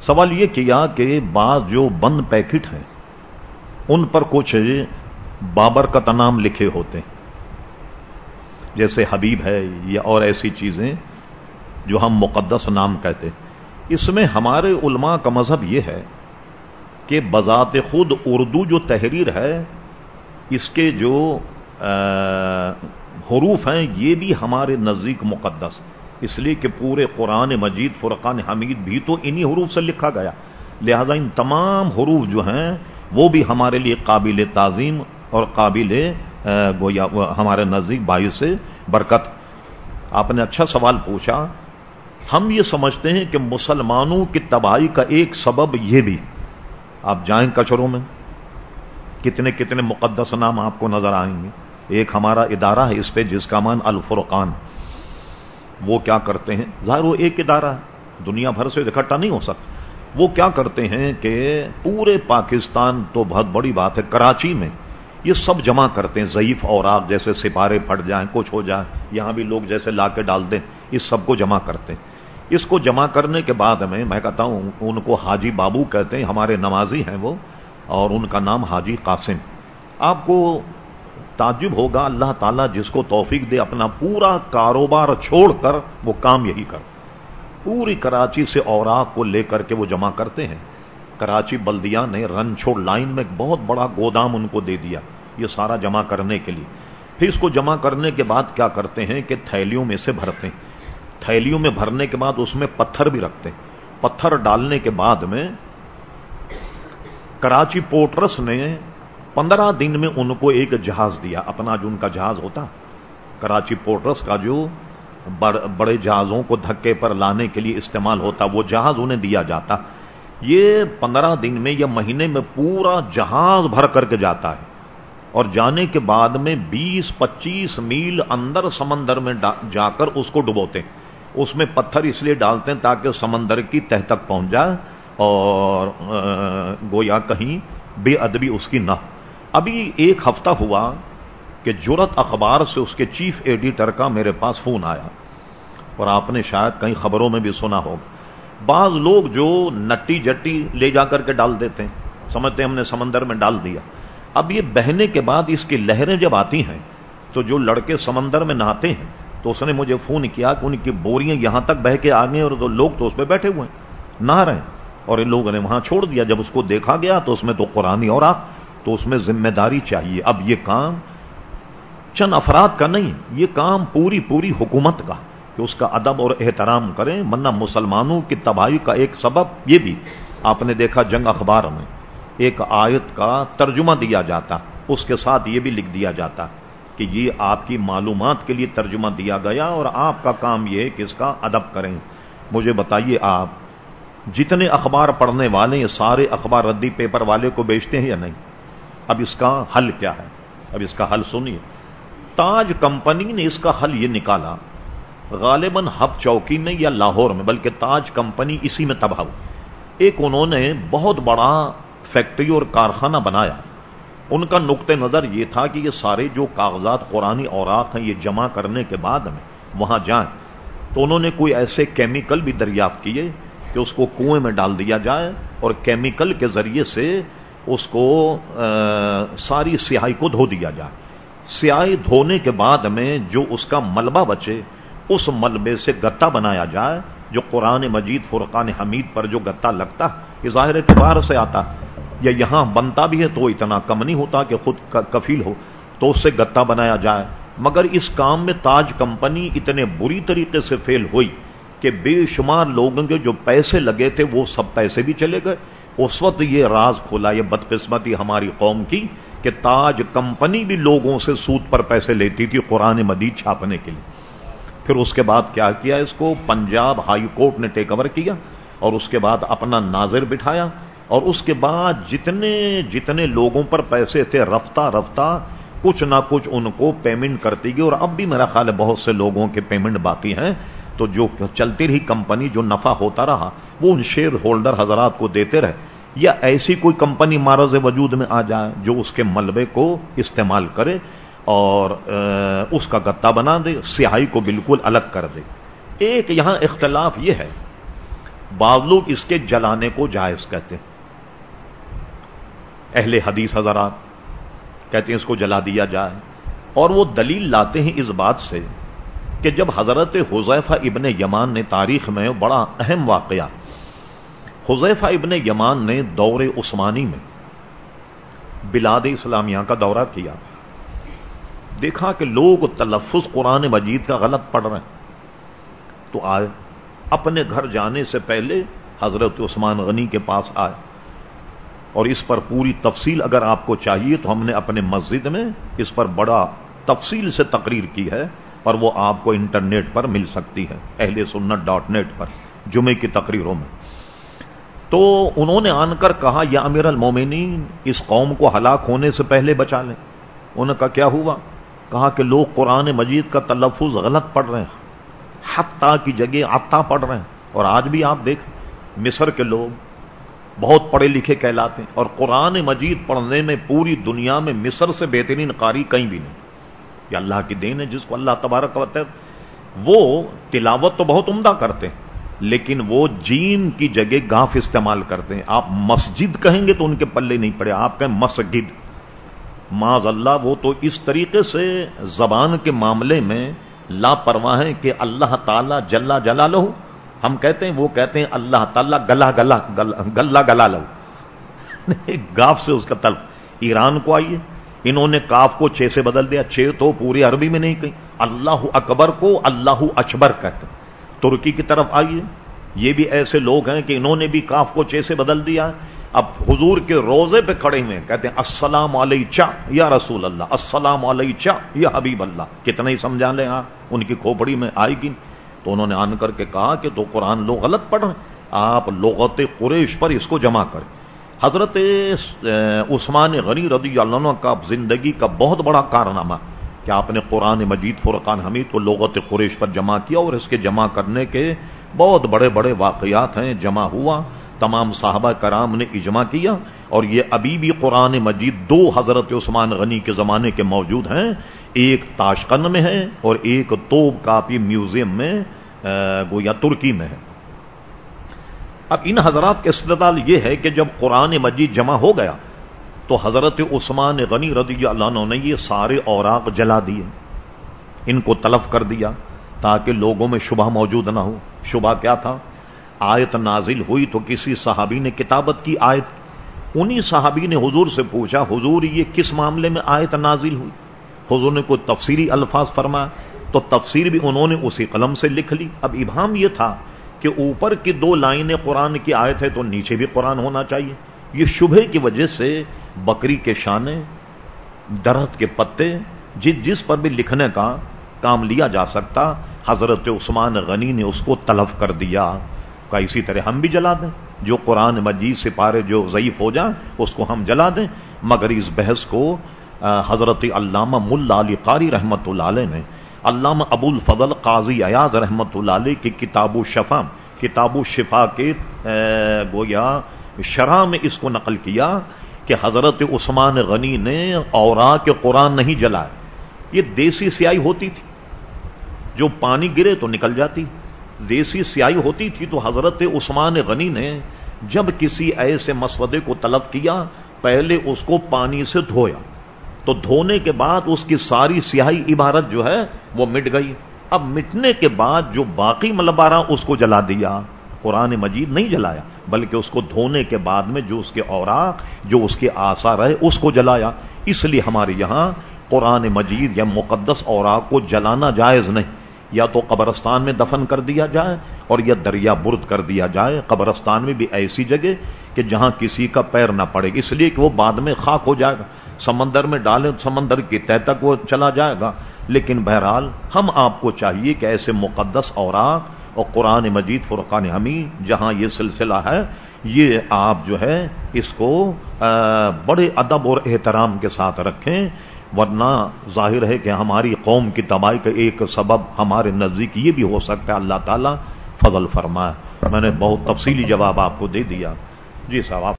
سوال یہ کیا کہ بعض جو بند پیکٹ ہیں، ان پر کچھ بابر کا نام لکھے ہوتے ہیں۔ جیسے حبیب ہے، یا اور ایسی چیزیں جو ہم مقدس نام کہتے اس میں ہمارے علماء کا مذہب یہ ہے کہ بذات خود اردو جو تحریر ہے، اس کے جو حروف ہیں، یہ بھی ہمارے نزدیک مقدس ہیں۔ اس لیے کہ پورے قرآن مجید، فرقان حمید بھی تو انہی حروف سے لکھا گیا۔ لہذا ان تمام حروف جو ہیں، وہ بھی ہمارے لیے قابل تعظیم اور قابل گویا ہمارے نزدیک باعث سے برکت۔ آپ نے اچھا سوال پوچھا، ہم یہ سمجھتے ہیں کہ مسلمانوں کی تباہی کا ایک سبب یہ بھی۔ آپ جائیں کچروں میں، کتنے کتنے مقدس نام آپ کو نظر آئیں گے۔ ایک ہمارا ادارہ ہے اس پہ، جس کا مان الفرقان۔ وہ کیا کرتے ہیں؟ ظاہر وہ ایک ادارہ ہے۔ دنیا بھر سے اکٹھا نہیں ہو سکتا۔ وہ کیا کرتے ہیں کہ پورے پاکستان تو بہت بڑی بات ہے، کراچی میں یہ سب جمع کرتے ہیں، ضعیف اور آپ جیسے سپارے پھٹ جائیں، کچھ ہو جائے یہاں بھی لوگ جیسے لا کے ڈال دیں، اس سب کو جمع کرتے ہیں۔ اس کو جمع کرنے کے بعد میں میں کہتا ہوں، ان کو حاجی بابو کہتے ہیں، ہمارے نمازی ہیں وہ، اور ان کا نام حاجی قاسم۔ آپ کو تعجب ہوگا، اللہ تعالیٰ جس کو توفیق دے، اپنا پورا کاروبار چھوڑ کر وہ کام یہی کر۔ پوری کراچی سے اوراق کو لے کر کے وہ جمع کرتے ہیں۔ کراچی بلدیا نے رن چھوڑ لائن میں بہت بڑا گودام ان کو دے دیا، یہ سارا جمع کرنے کے لیے۔ پھر اس کو جمع کرنے کے بعد کیا کرتے ہیں کہ تھیلیوں میں سے بھرتے ہیں۔ تھیلیوں میں بھرنے کے بعد اس میں پتھر بھی رکھتے ہیں۔ پتھر ڈالنے کے بعد میں کراچی پورٹرس نے پندرہ دن میں ان کو ایک جہاز دیا، اپنا جو ان کا جہاز ہوتا، کراچی پورٹرس کا جو بڑے جہازوں کو دھکے پر لانے کے لیے استعمال ہوتا، وہ جہاز انہیں دیا جاتا۔ یہ پندرہ دن میں یا مہینے میں پورا جہاز بھر کر کے جاتا ہے۔ اور جانے کے بعد میں بیس، پچیس میل اندر سمندر میں جا کر اس کو ڈبوتے۔ اس میں پتھر اس لیے ڈالتے ہیں تاکہ سمندر کی تہ تک پہنچ جائے اور گویا کہیں بے ادبی اس کی نہ ابھی ایک ہفتہ ہوا کہ جرت اخبار سے اس کے چیف ایڈیٹر کا میرے پاس فون آیا اور آپ نے شاید کئی خبروں میں بھی سنا ہوگا۔ بعض لوگ جو نٹی جٹی لے جا کر کے ڈال دیتے ہیں، سمجھتے ہیں ہم نے سمندر میں ڈال دیا۔ اب یہ بہنے کے بعد اس کی لہریں جب آتی ہیں، تو جو لڑکے سمندر میں نہاتے ہیں، تو اس نے مجھے فون کیا کہ ان کی بوریاں یہاں تک بہ کے آ گئے اور لوگ تو اس پہ بیٹھے ہوئے ہیں نہ رہے ہیں۔ اور ان لوگوں نے وہاں چھوڑ دیا۔ جب اس کو دیکھا گیا تو اس میں تو قرآن اور آ۔ تو اس میں ذمہ داری چاہیے۔ اب یہ کام چند افراد کا نہیں، یہ کام پوری پوری حکومت کا، کہ اس کا ادب اور احترام کریں۔ ورنہ مسلمانوں کی تباہی کا ایک سبب یہ بھی۔ آپ نے دیکھا جنگ اخبار میں، ایک آیت کا ترجمہ دیا جاتا، اس کے ساتھ یہ بھی لکھ دیا جاتا کہ یہ آپ کی معلومات کے لیے ترجمہ دیا گیا اور آپ کا کام یہ کہ اس کا ادب کریں۔ مجھے بتائیے آپ، جتنے اخبار پڑھنے والے سارے اخبار ردی پیپر والے کو بیچتے ہیں یا نہیں؟ اب اس کا حل کیا ہے؟ اب اس کا حل سنیے۔ تاج کمپنی نے اس کا حل یہ نکالا، غالباً ہب چوکی میں یا لاہور میں، بلکہ تاج کمپنی اسی میں تباہ ہوئی۔ ایک انہوں نے بہت بڑا فیکٹری اور کارخانہ بنایا۔ ان کا نقطۂ نظر یہ تھا کہ یہ سارے جو کاغذات قرآن اوراق ہیں، یہ جمع کرنے کے بعد میں وہاں جائیں۔ تو انہوں نے کوئی ایسے کیمیکل بھی دریافت کیے کہ اس کو کنویں میں ڈال دیا جائے اور کیمیکل کے ذریعے سے اس کو ساری سیاہی کو دھو دیا جائے۔ سیاہی دھونے کے بعد میں جو اس کا ملبہ بچے، اس ملبے سے گتا بنایا جائے، جو قرآن مجید، فرقان حمید پر جو گتا لگتا، یہ ظاہر اعتبار سے آتا۔ یا یہاں بنتا بھی ہے تو اتنا کم نہیں ہوتا کہ خود کفیل ہو، تو اس سے گتا بنایا جائے۔ مگر اس کام میں تاج کمپنی اتنے بری طریقے سے فیل ہوئی کہ بے شمار لوگوں کے جو پیسے لگے تھے، وہ سب پیسے بھی چلے گئے۔ اس وقت یہ راز کھولا، یہ بدقسمتی ہماری قوم کی کہ تاج کمپنی بھی لوگوں سے سود پر پیسے لیتی تھی قرآن مدید چھاپنے کے لیے۔ پھر اس کے بعد کیا کیا اس کو؟ پنجاب ہائی کورٹ نے ٹیک اوور کیا اور اس کے بعد اپنا ناظر بٹھایا اور اس کے بعد جتنے جتنے لوگوں پر پیسے تھے، رفتہ رفتہ کچھ نہ کچھ ان کو پیمنٹ کرتی گئی اور اب بھی میرا خیال ہے بہت سے لوگوں کے پیمنٹ باقی ہیں۔ تو جو چلتی رہی کمپنی جو نفع ہوتا رہا، وہ ان شیئر ہولڈر حضرات کو دیتے رہے۔ یا ایسی کوئی کمپنی مارز وجود میں آ جائے جو اس کے ملبے کو استعمال کرے اور اس کا گتا بنا دے، سیاہی کو بالکل الگ کر دے۔ ایک یہاں اختلاف یہ ہے، بعض لوگ اس کے جلانے کو جائز کہتے ہیں۔ اہل حدیث حضرات کہتے ہیں اس کو جلا دیا جائے۔ اور وہ دلیل لاتے ہیں اس بات سے کہ جب حضرت حضیفہ ابن یمان نے تاریخ میں بڑا اہم واقعہ حضیفہ ابن یمان نے دور عثمانی میں بلاد اسلامیہ کا دورہ کیا۔ دیکھا کہ لوگ تلفظ قرآن مجید کا غلط پڑھ رہے ہیں۔ تو آئے، اپنے گھر جانے سے پہلے حضرت عثمان غنی کے پاس آئے۔ اور اس پر پوری تفصیل اگر آپ کو چاہیے تو ہم نے اپنے مسجد میں اس پر بڑا تفصیل سے تقریر کی ہے۔ اور وہ آپ کو انٹرنیٹ پر مل سکتی ہے، اہل سنت ڈاٹ نیٹ پر، جمعے کی تقریروں میں۔ تو انہوں نے آن کر کہا، یا امیر المومنین، اس قوم کو ہلاک ہونے سے پہلے بچا لیں۔ انہوں نے کہا، کیا ہوا؟ کہا کہ لوگ قرآن مجید کا تلفظ غلط پڑھ رہے ہیں حتا کی جگہ آتا پڑھ رہے ہیں۔ اور آج بھی آپ دیکھ مصر کے لوگ بہت پڑھے لکھے کہلاتے ہیں، اور قرآن مجید پڑھنے میں پوری دنیا میں مصر سے بہترین قاری کہیں بھی نہیں۔ یہ اللہ کی دین ہے جس کو اللہ تبارک ہے وہ تلاوت تو بہت عمدہ کرتے ہیں، لیکن وہ جین کی جگہ گاف استعمال کرتے ہیں۔ آپ مسجد کہیں گے تو ان کے پلے نہیں پڑے، آپ کہیں مسجد۔ معذ اللہ وہ تو اس طریقے سے زبان کے معاملے میں لاپرواہ ہے کہ اللہ تعالی جلا جلا لو ہم کہتے ہیں، وہ کہتے ہیں اللہ تعالیٰ گلا گلا گلا گلا لو گاف سے اس کا طلب ایران کو آئیے۔ انہوں نے کاف کو چھ سے بدل دیا، چھ تو پوری عربی میں نہیں کہیں۔ اللہ اکبر کو اللہ اچبر کہتے ترکی کی طرف آئیے۔ یہ بھی ایسے لوگ ہیں کہ انہوں نے بھی کاف کو چھ سے بدل دیا۔ اب حضور کے روزے پہ کھڑے ہوئے کہتے ہیں، السلام علیہ یا رسول اللہ، السلام علیہ یا حبیب اللہ۔ کتنا ہی سمجھا لیں آپ، ان کی کھوپڑی میں آئے گی۔ تو انہوں نے آن کر کے کہا کہ تو قرآن لوگ غلط پڑھ رہے آپ لغت قریش پر اس کو جمع کریں۔ حضرت عثمان غنی رضی اللہ عنہ کا زندگی کا بہت بڑا کارنامہ کہ آپ نے قرآن مجید، فرقان حمید کو لغت قریش پر جمع کیا اور اس کے جمع کرنے کے بہت بڑے بڑے واقعات ہیں، جمع ہوا، تمام صحابہ کرام نے اجماع کیا اور یہ ابھی بھی قرآن مجید دو حضرت عثمان غنی کے زمانے کے موجود ہیں۔ ایک تاشقن میں ہے اور ایک توب کاپی میوزیم میں گویا ترکی میں ہے۔ اب ان حضرات کا استدال یہ ہے کہ جب قرآن مجید جمع ہو گیا تو حضرت عثمان غنی رضی اللہ عنہ نے یہ سارے اوراق جلا دیے، ان کو تلف کر دیا تاکہ لوگوں میں شبہ موجود نہ ہو۔ شبہ کیا تھا؟ آیت نازل ہوئی تو کسی صحابی نے کتابت کی آیت، انہی صحابی نے حضور سے پوچھا، حضور یہ کس معاملے میں آیت نازل ہوئی؟ حضور نے کوئی تفسیری الفاظ فرمایا، تو تفسیر بھی انہوں نے اسی قلم سے لکھ لی۔ اب ابہام یہ تھا کہ اوپر کی دو لائنیں قرآن کی آیت ہے تو نیچے بھی قرآن ہونا چاہیے۔ یہ شبہ کی وجہ سے بکری کے شانے، درخت کے پتے، جس جس پر بھی لکھنے کا کام لیا جا سکتا، حضرت عثمان غنی نے اس کو تلف کر دیا۔ کا اسی طرح ہم بھی جلا دیں۔ جو قرآن مجید سپارے جو ضعیف ہو جائیں، اس کو ہم جلا دیں۔ مگر اس بحث کو حضرت علامہ ملا علی قاری رحمت اللہ علیہ نے علامہ ابو الفضل قاضی ایاز رحمت اللہ علیہ کی کتاب و شفا کتاب و شفا کے گویا شرح میں اس کو نقل کیا کہ حضرت عثمان غنی نے اورا کے قرآن نہیں جلائے۔ یہ دیسی سیاہی ہوتی تھی۔ جو پانی گرے تو نکل جاتی۔ دیسی سیاہی ہوتی تھی تو حضرت عثمان غنی نے جب کسی ایسے مسودے کو طلب کیا، پہلے اس کو پانی سے دھویا۔ تو دھونے کے بعد اس کی ساری سیاہی عبارت جو ہے وہ مٹ گئی۔ اب مٹنے کے بعد جو باقی ملبارہ اس کو جلا دیا، قرآن مجید نہیں جلایا، بلکہ اس کو دھونے کے بعد میں جو اس کے اوراق، جو اس کے آثار ہے اس کو جلایا۔ اس لیے ہمارے یہاں قرآن مجید یا مقدس اوراق کو جلانا جائز نہیں۔ یا تو قبرستان میں دفن کر دیا جائے اور یا دریا برد کر دیا جائے۔ قبرستان میں بھی ایسی جگہ کہ جہاں کسی کا پیر نہ پڑے۔ اس لیے کہ وہ بعد میں خاک ہو جائے گا۔ سمندر میں ڈالیں، سمندر کی تہ تک وہ چلا جائے گا۔ لیکن بہرحال ہم آپ کو چاہیے کہ ایسے مقدس اوراق اور قرآن مجید، فرقان حمید، جہاں یہ سلسلہ ہے، یہ آپ جو ہے اس کو بڑے ادب اور احترام کے ساتھ رکھیں۔ ورنہ ظاہر ہے کہ ہماری قوم کی تباہی کا ایک سبب ہمارے نزدیک یہ بھی ہو سکتا ہے۔ اللہ تعالیٰ فضل فرمائے۔ میں نے بہت تفصیلی جواب آپ کو دے دیا۔ جی صاحب